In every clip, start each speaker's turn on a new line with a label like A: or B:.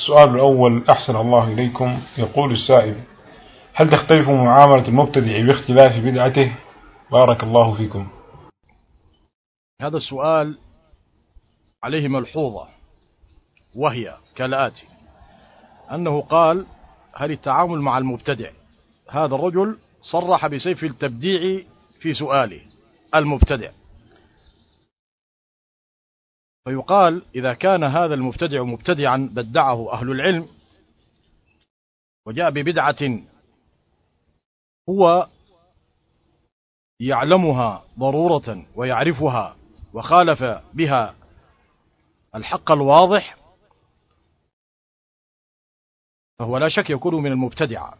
A: السؤال الأول أحسن الله إليكم. يقول السائل هل تختلف معاملة المبتدع باختلاف بدعته؟ بارك الله فيكم.
B: هذا السؤال عليه ملحوظة وهي كالآتي أنه قال هل التعامل مع المبتدع؟ هذا الرجل صرح بسيف التبديع في سؤاله المبتدع. فيقال إذا كان هذا المبتدع مبتدعا بدعه أهل العلم وجاء ببدعة هو يعلمها ضرورة ويعرفها وخالف بها الحق الواضح فهو لا شك يكون من المبتدع.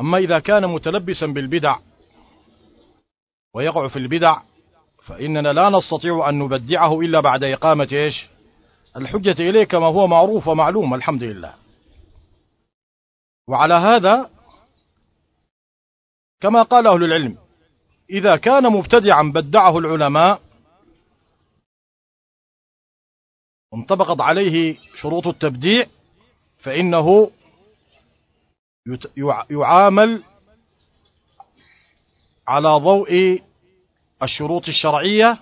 B: أما إذا كان متلبسا بالبدع ويقع في البدع فإننا لا نستطيع أن نبدعه إلا بعد إقامة إيش؟ الحجة إليه كما هو معروف ومعلوم الحمد لله. وعلى هذا كما قال أهل العلم إذا كان مبتدعا بدعه العلماء وانطبقت عليه شروط التبديع فإنه يعامل على ضوء الشروط الشرعية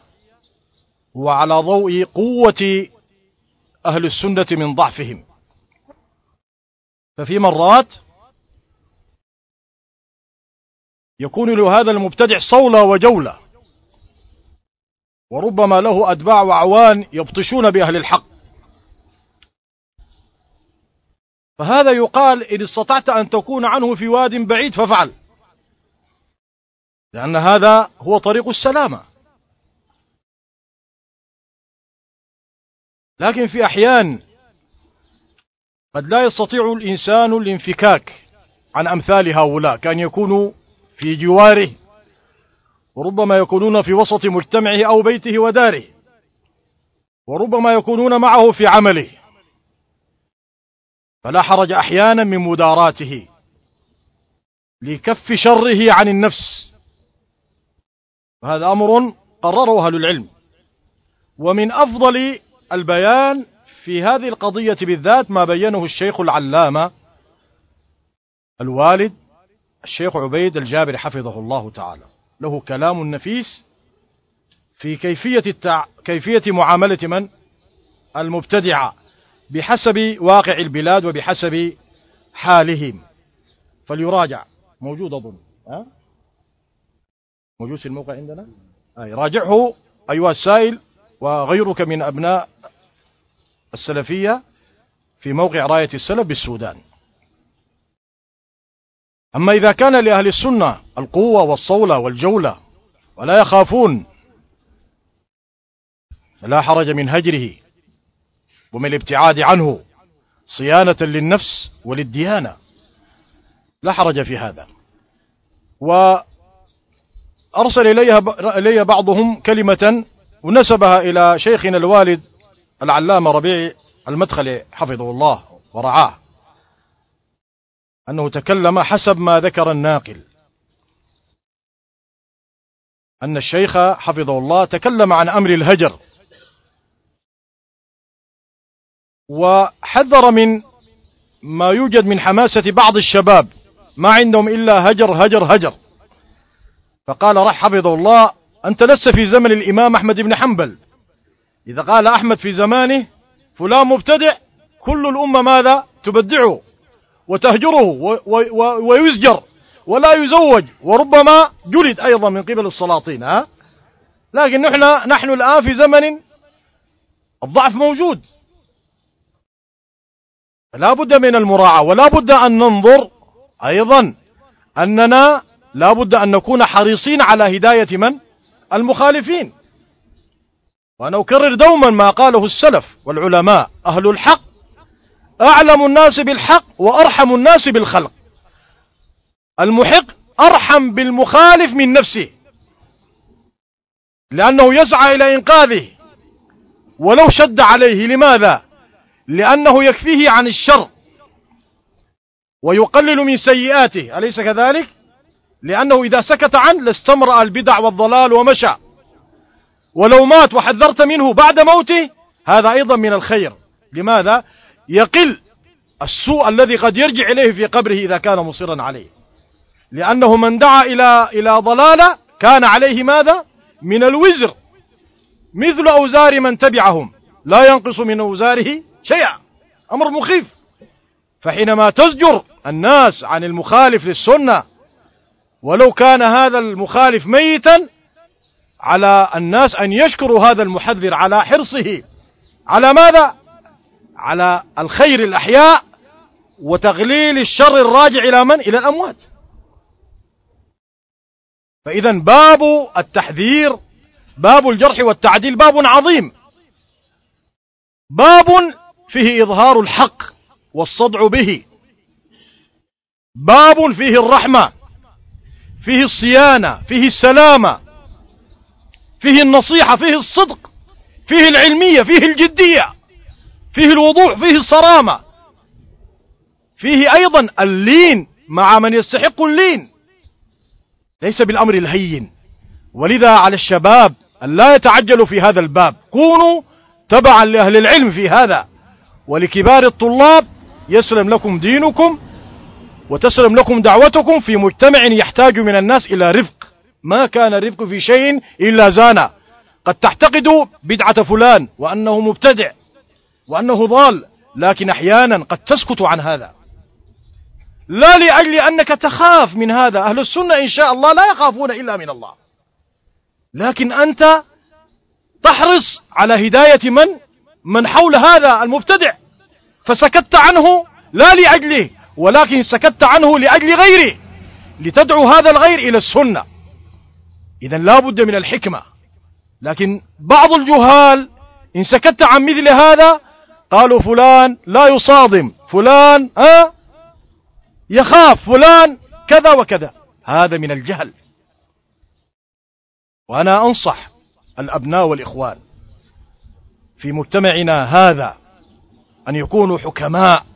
B: وعلى ضوء قوة أهل السنة من ضعفهم. ففي مرات يكون لهذا المبتدع صولة وجولة وربما له أتباع وعوان يبطشون بأهل الحق. فهذا يقال إن استطعت أن تكون عنه في واد بعيد ففعل لأن هذا هو طريق السلامة. لكن في أحيان قد لا يستطيع الإنسان الانفكاك عن أمثال هؤلاء كأن يكونوا في جواره وربما يكونون في وسط مجتمعه أو بيته وداره وربما يكونون معه في عمله. فلا حرج أحيانا من مداراته لكف شره عن النفس. وهذا أمر قرره أهل العلم. ومن أفضل البيان في هذه القضية بالذات ما بينه الشيخ العلامة الوالد الشيخ عبيد الجابر حفظه الله تعالى. له كلام نفيس في كيفية التع... كيفية معاملة من؟ المبتدعة بحسب واقع البلاد وبحسب حالهم. فليراجع. موجود أظن. أه؟ موجود في الموقع عندنا؟ أي راجعه أيها السائل وغيرك من أبناء السلفية في موقع راية السلف بالسودان. أما إذا كان لأهل السنة القوة والصولة والجولة ولا يخافون فلا حرج من هجره ومن الابتعاد عنه صيانة للنفس وللديانة. لا حرج في هذا. وأرسل إليها إلي بعضهم كلمة ونسبها إلى شيخنا الوالد العلامة ربيع المدخلي حفظه الله ورعاه أنه تكلم حسب ما ذكر الناقل. أن الشيخ حفظه الله تكلم عن أمر الهجر. وحذر من ما يوجد من حماسة بعض الشباب ما عندهم إلا هجر هجر هجر. فقال رح حفظه الله أنت لست في زمن الإمام أحمد بن حنبل. إذا قال أحمد في زمانه فلان مبتدع كل الأمة ماذا؟ تبدعه وتهجره ويزجر ولا يزوج وربما جلد أيضا من قبل السلاطين ها؟ لكن نحن نحن الآن في زمن الضعف موجود. لا بد من المراعاة ولا بد أن ننظر أيضا أننا لا بد أن نكون حريصين على هداية من؟ المخالفين. وأنا أكرر دوما ما قاله السلف والعلماء. أهل الحق. أعلم الناس بالحق وأرحم الناس بالخلق. المحق أرحم بالمخالف من نفسه. لأنه يسعى إلى إنقاذه. ولو شد عليه. لماذا؟ لأنه يكفيه عن الشر. ويقلل من سيئاته. أليس كذلك؟ لأنه إذا سكت عنه لاستمرأ البدع والضلال ومشى. ولو مات وحذرت منه بعد موته هذا أيضا من الخير. لماذا؟ يقل السوء الذي قد يرجع إليه في قبره إذا كان مصرا عليه. لأنه من دعا إلى إلى ضلالة كان عليه ماذا؟ من الوزر. مثل أوزار من تبعهم. لا ينقص من أوزاره شيئا. أمر مخيف. فحينما تزجر الناس عن المخالف للسنة ولو كان هذا المخالف ميتا على الناس أن يشكروا هذا المحذر على حرصه على ماذا؟ على الخير الأحياء وتغليل الشر الراجع إلى من؟ إلى الأموات فإذا باب التحذير باب الجرح والتعديل باب عظيم باب فيه إظهار الحق والصدع به باب فيه الرحمة فيه الصيانة فيه السلامة فيه النصيحة فيه الصدق فيه العلمية فيه الجدية فيه الوضوح فيه الصرامة. فيه أيضا اللين مع من يستحق اللين. ليس بالأمر الهين. ولذا على الشباب أن لا يتعجلوا في هذا الباب. كونوا تبعا لأهل العلم في هذا. ولكبار الطلاب يسلم لكم دينكم. وتسلم لكم دعوتكم في مجتمع يحتاج من الناس إلى رفق. ما كان رفق في شيء إلا زانا. قد تعتقد بدعة فلان وأنه مبتدع وأنه ضال لكن أحيانا قد تسكت عن هذا. لا لأجل أنك تخاف من هذا. أهل السنة إن شاء الله لا يخافون إلا من الله. لكن أنت تحرص على هداية من؟ من حول هذا المبتدع. فسكت عنه لا لأجله. ولكن سكت عنه لأجل غيره لتدعو هذا الغير إلى السنة. إذا لا بد من الحكمة. لكن بعض الجهال إن سكت عن مثل هذا قالوا فلان لا يصادم فلان ها؟ يخاف فلان كذا وكذا. هذا من الجهل. وأنا أنصح الأبناء والإخوان في مجتمعنا هذا أن يكونوا حكماء.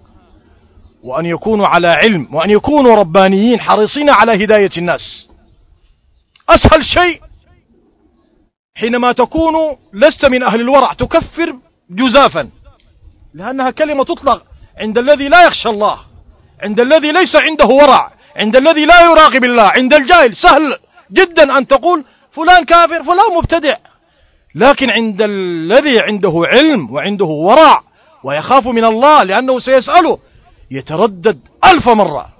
B: وأن يكونوا على علم وأن يكونوا ربانيين حريصين على هداية الناس. أسهل شيء حينما تكون لست من أهل الورع تكفر جزافا لأنها كلمة تطلق عند الذي لا يخشى الله عند الذي ليس عنده ورع عند الذي لا يراقب الله عند الجاهل. سهل جدا أن تقول فلان كافر فلان مبتدع. لكن عند الذي عنده علم وعنده ورع ويخاف من الله لأنه سيسأله يتردد ألف مرة.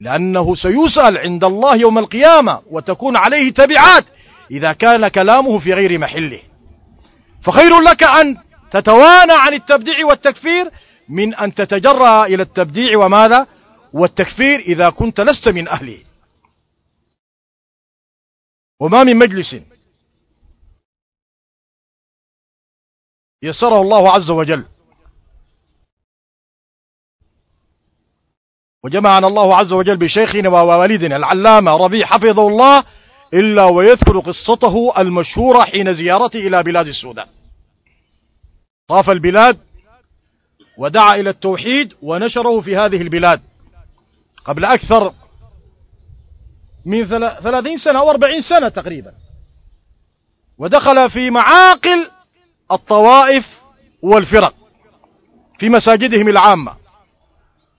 B: لأنه سيسأل عند الله يوم القيامة وتكون عليه تبعات إذا كان كلامه في غير محله. فخير لك أن تتوانى عن التبديع والتكفير من أن تتجرأ إلى التبديع وماذا؟ والتكفير إذا كنت لست من أهله. وما من مجلس يسره الله عز وجل. وجمعنا الله عز وجل بشيخنا ووالدنا العلامة ربيع حفظه الله إلا ويذكر قصته المشهورة حين زيارته إلى بلاد السودان. طاف البلاد ودعا إلى التوحيد ونشره في هذه البلاد. قبل أكثر من ثلاثين سنة أو أربعين سنة تقريبا. ودخل في معاقل الطوائف والفرق في مساجدهم العامة.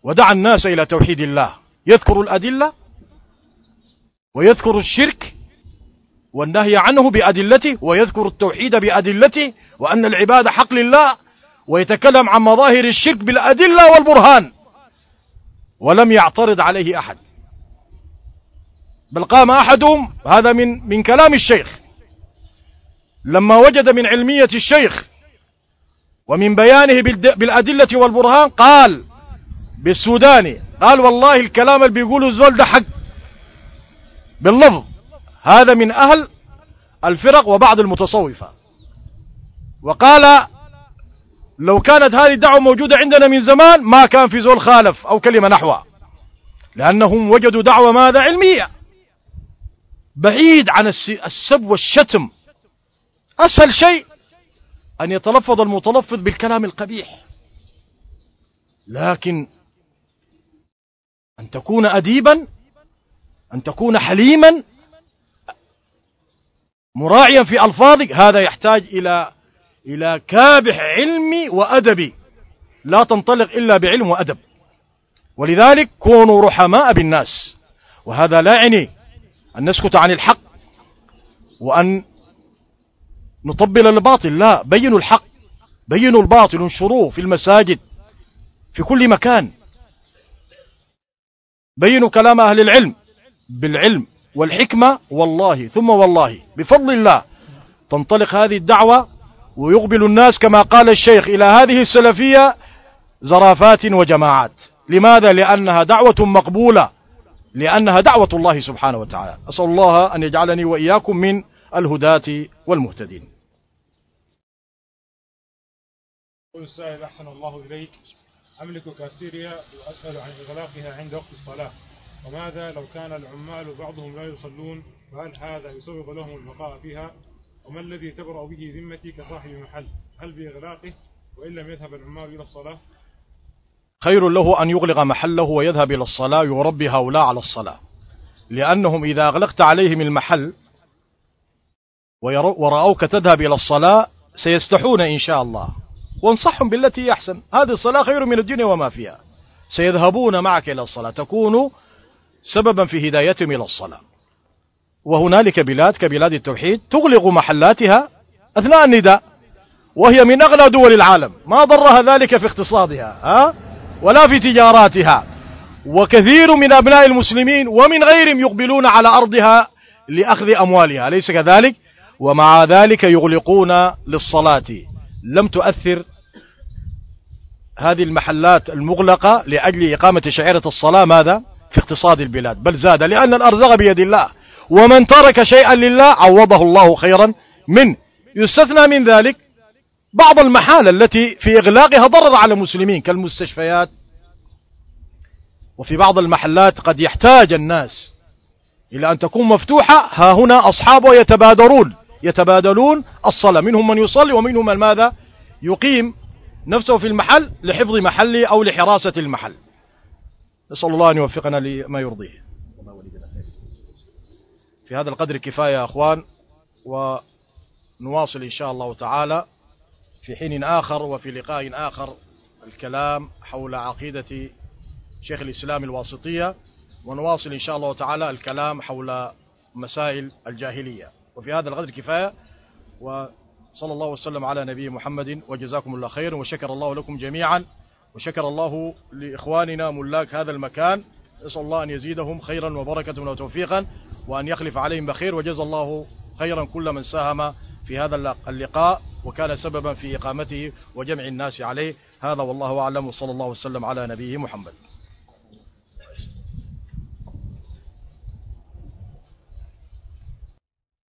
B: ودعا الناس إلى توحيد الله. يذكر الأدلة ويذكر الشرك والنهي عنه بأدلته ويذكر التوحيد بأدلته وأن العبادة حق لله ويتكلم عن مظاهر الشرك بالأدلة والبرهان. ولم يعترض عليه أحد. بل قام أحدهم هذا من من كلام الشيخ. لما وجد من علمية الشيخ ومن بيانه بالأدلة والبرهان قال بالسوداني. قال والله الكلام اللي بيقوله الزول ده حق. باللفظ. هذا من أهل الفرق وبعض المتصوفة. وقال لو كانت هذه الدعوة موجودة عندنا من زمان ما كان في زول خالف أو كلمة نحوها. لأنهم وجدوا دعوة ماذا؟ علمية. بعيد عن السب والشتم. أسهل شيء أن يتلفظ المتلفظ بالكلام القبيح. لكن أن تكون أديبا أن تكون حليما مراعيا في ألفاظك. هذا يحتاج إلى إلى كابح علمي وأدبي. لا تنطلق إلا بعلم وأدب. ولذلك كونوا رحماء بالناس. وهذا لا يعني أن نسكت عن الحق وأن نطبل الباطل. لا بينوا الحق بينوا الباطل انشروه في المساجد في كل مكان. بينوا كلام أهل العلم بالعلم والحكمة والله ثم والله بفضل الله. تنطلق هذه الدعوة ويقبل الناس كما قال الشيخ إلى هذه السلفية زرافات وجماعات. لماذا؟ لأنها دعوة مقبولة. لأنها دعوة الله سبحانه وتعالى. أسأل الله أن يجعلني وإياكم من الهداة والمهتدين.
A: السائل أحسن الله إليك. أملك كافتيريا وأسأل عن إغلاقها عند وقت الصلاة. وماذا لو كان العمال بعضهم لا يصلون؟ فهل هذا يسوغ لهم البقاء فيها؟ وما الذي تبرأ به ذمتي كصاحب محل هل بإغلاقه؟ وإن لم يذهب العمال إلى الصلاة؟
B: خير له أن يغلق محله ويذهب إلى الصلاة يربي هؤلاء على الصلاة. لأنهم إذا أغلقت عليهم المحل ورأوك تذهب إلى الصلاة سيستحون إن شاء الله. وانصحهم بالتي هي أحسن. هذه الصلاة خير من الدنيا وما فيها. سيذهبون معك إلى الصلاة. تكون سببا في هدايتهم إلى الصلاة. وهنالك بلاد كبلاد التوحيد تغلق محلاتها أثناء النداء وهي من أغنى دول العالم. ما ضرها ذلك في اقتصادها ها؟ ولا في تجاراتها. وكثير من أبناء المسلمين ومن غيرهم يقبلون على أرضها لأخذ أموالها. أليس كذلك؟ ومع ذلك يغلقون للصلاة. لم تؤثر هذه المحلات المغلقة لأجل إقامة شعيرة الصلاة ماذا؟ في اقتصاد البلاد. بل زاد لأن الأرزاق بيد الله. ومن ترك شيئا لله عوضه الله خيرا منه يستثنى من ذلك بعض المحال التي في إغلاقها ضرر على المسلمين كالمستشفيات. وفي بعض المحلات قد يحتاج الناس إلى أن تكون مفتوحة. ها هنا أصحابه يتبادرون. يتبادلون الصلاة. منهم من يصلي ومنهم من ماذا؟ يقيم نفسه في المحل لحفظ محله أو لحراسة المحل. نسأل الله أن يوفقنا لما يرضيه. في هذا القدر كفاية يا أخوان ونواصل إن شاء الله تعالى في حين آخر وفي لقاء آخر الكلام حول عقيدة شيخ الإسلام الواسطية ونواصل إن شاء الله تعالى الكلام حول مسائل الجاهلية. وفي هذا القدر كفاية. وصلى الله وسلم على نبي محمد وجزاكم الله خير. وشكر الله لكم جميعا. وشكر الله لإخواننا ملاك هذا المكان. نسأل الله أن يزيدهم خيرا وبركة وتوفيقا وأن يخلف عليهم بخير. وجزا الله خيرا كل من ساهم في هذا اللقاء وكان سببا في إقامته وجمع الناس عليه. هذا والله أعلم. وصلى الله وسلم على نبيه محمد.